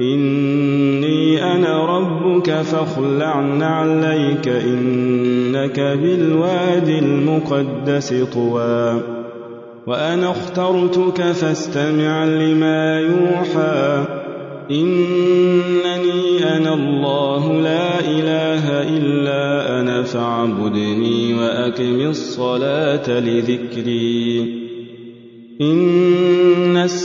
إني أنا ربك فاخلع نعليك إنك بالوادي المقدس طوى. وأنا اخترتك فاستمع لما يوحى. إنني أنا الله لا إله إلا أنا فاعبدني وأقم الصلاة لذكري. إن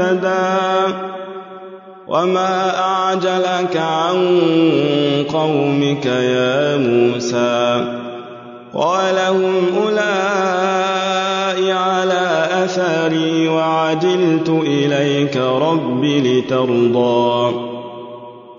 اهتدى وما أعجلك عن قومك يا موسى قال هم أولئك على أثري وعجلت إليك رب لترضى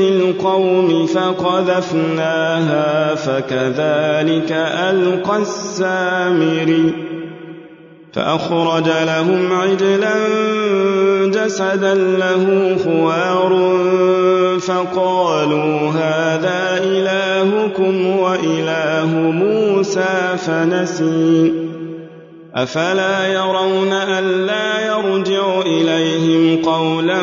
القوم فقذفناها فكذلك ألقى السامري فأخرج لهم عجلا جسدا له خوار. فقالوا هذا إلهكم وإله موسى فنسي. أفلا يرون ألا يرجع إليهم قولا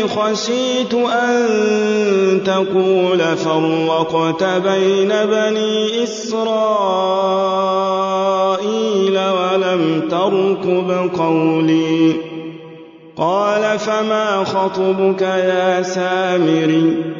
إني خشيت أن تقول فرقت بين بني إسرائيل ولم تركب قولي. قال فما خطبك يا سامري؟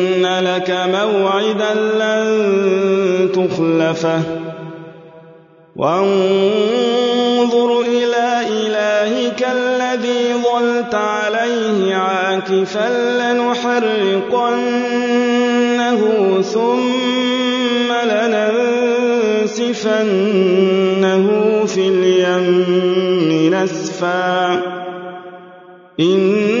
لك موعدا لن تخلفه. وانظر إلى إلهك الذي ظلت عليه عاكفا لنحرقنه ثم لننسفنه في اليم نسفا. إنما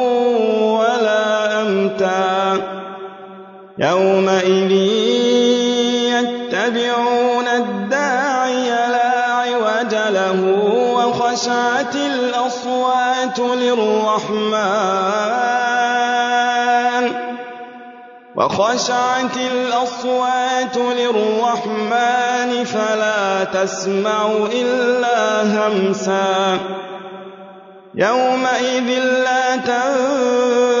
يومئذ يتبعون الداعي لا عوج له وخشعت الأصوات للرحمن. وخشعت الأصوات للرحمن فلا تسمع إلا همسا. يومئذ لا تنفع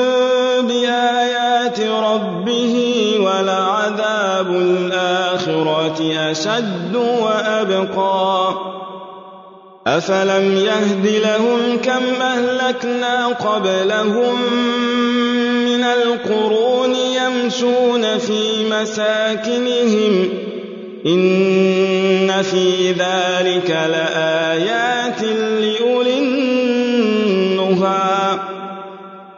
بآيات ربه ولعذاب الآخرة أشد وأبقى. أفلم يهد لهم كم أهلكنا قبلهم من القرون يمشون في مساكنهم. إن في ذلك لآيات